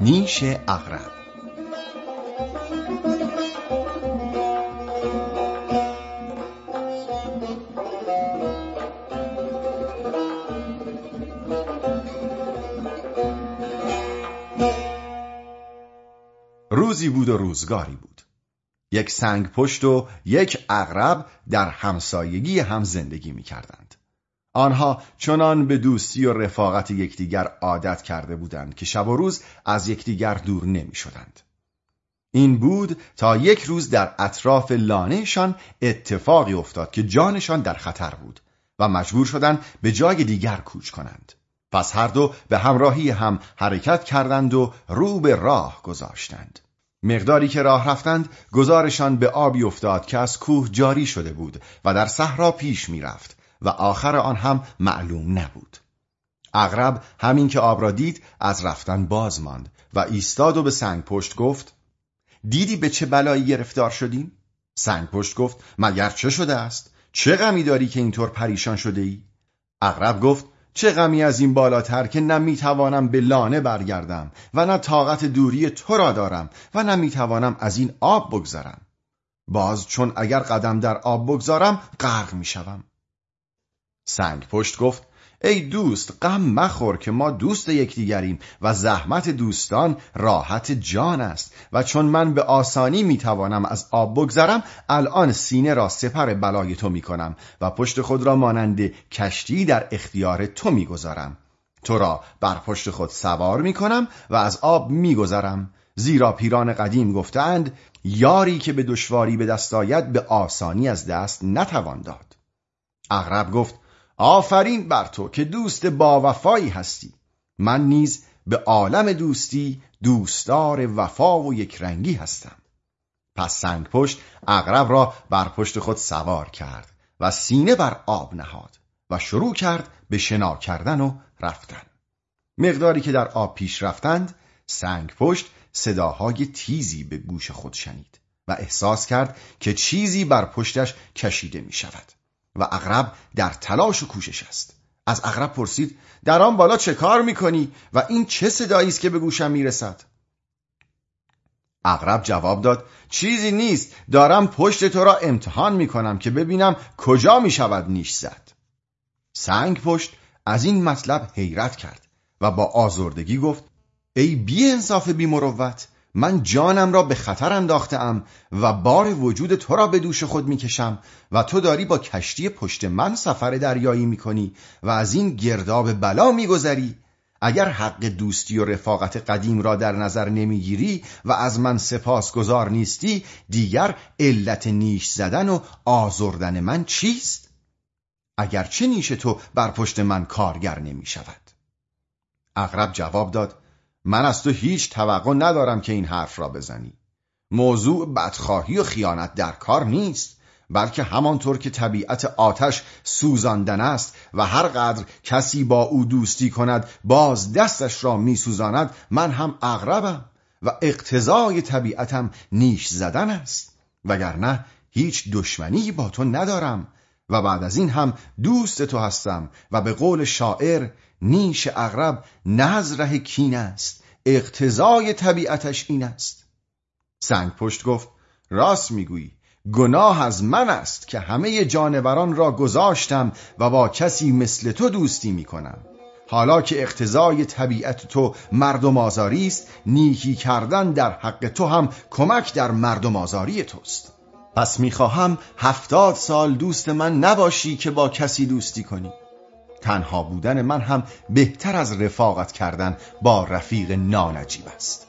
نیش اغرب روزی بود و روزگاری بود یک سنگ پشت و یک اغرب در همسایگی هم زندگی می کردند. آنها چنان به دوستی و رفاقت یکدیگر عادت کرده بودند که شب و روز از یکدیگر دور نمی شدند. این بود تا یک روز در اطراف لانهشان اتفاقی افتاد که جانشان در خطر بود و مجبور شدند به جای دیگر کوچ کنند. پس هر دو به همراهی هم حرکت کردند و رو به راه گذاشتند. مقداری که راه رفتند گزارشان به آبی افتاد که از کوه جاری شده بود و در صحرا پیش می‌رفت و آخر آن هم معلوم نبود اغرب همین که آب را دید از رفتن باز ماند و ایستاد و به سنگ پشت گفت دیدی به چه بلایی گرفتار شدیم؟ سنگ پشت گفت مگر چه شده است؟ چه غمی داری که اینطور پریشان شده ای؟ اغرب گفت چه غمی از این بالاتر که نه می‌توانم به لانه برگردم و نه طاقت دوری تو را دارم و نه می‌توانم از این آب بگذرم باز چون اگر قدم در آب بگذارم غرق می‌شوم سنگ پشت گفت ای دوست غم مخور که ما دوست یکدیگریم و زحمت دوستان راحت جان است و چون من به آسانی می‌توانم از آب بگذرم الان سینه را سپر بلای تو می‌کنم و پشت خود را مانند کشتی در اختیار تو می‌گذارم. تو را بر پشت خود سوار می‌کنم و از آب میگذرم. زیرا پیران قدیم گفتند یاری که به دشواری به دست آید به آسانی از دست نتوان داد. اغرب گفت آفرین بر تو که دوست با وفایی هستی. من نیز به عالم دوستی دوستدار وفا و یک رنگی هستم. پس سنگ پشت اغرب را بر پشت خود سوار کرد و سینه بر آب نهاد و شروع کرد به شنا کردن و رفتن. مقداری که در آب پیش رفتند سنگ پشت صداهای تیزی به گوش خود شنید و احساس کرد که چیزی بر پشتش کشیده می شود و اغرب در تلاش و کوشش است. از اغرب پرسید در آن بالا چه کار می‌کنی و این چه صدایی است که به گوشم می‌رسد؟ اغرب جواب داد چیزی نیست دارم پشت تو را امتحان می‌کنم که ببینم کجا می‌شود نیش زد. سنگ پشت از این مطلب حیرت کرد و با آزردگی گفت ای بی انصاف بی مروت من جانم را به خطر انداختم و بار وجود تو را به دوش خود می‌کشم و تو داری با کشتی پشت من سفر دریایی می‌کنی و از این گرداب بلا میگذری اگر حق دوستی و رفاقت قدیم را در نظر نمی‌گیری و از من سپاس گذار نیستی دیگر علت نیش زدن و آزردن من چیست؟ اگر چه نیش تو بر پشت من کارگر نمی شود؟ اغرب جواب داد من از تو هیچ توقع ندارم که این حرف را بزنی. موضوع بدخواهی و خیانت در کار نیست بلکه همانطور که طبیعت آتش سوزاندن است و هر قدر کسی با او دوستی کند باز دستش را میسوزاند من هم اغربم و اقتضای طبیعتم نیش زدن است. وگرنه هیچ دشمنی با تو ندارم و بعد از این هم دوست تو هستم و به قول شاعر نیش اغرب نه از ره کین است. اقتضای طبیعتش این است. سنگ پشت گفت راست می‌گویی گناه از من است که همه جانوران را گذاشتم و با کسی مثل تو دوستی می‌کنم. حالا که اقتضای طبیعت تو مردم آزاری است نیکی کردن در حق تو هم کمک در مردم آزاری توست. پس می‌خواهم هفتاد سال دوست من نباشی که با کسی دوستی کنی. تنها بودن من هم بهتر از رفاقت کردن با رفیق نانجیب است.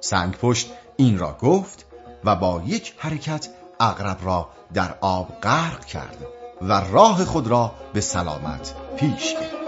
سنگ پشت این را گفت و با یک حرکت اغرب را در آب غرق کرد و راه خود را به سلامت پیش گرفت.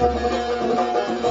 Música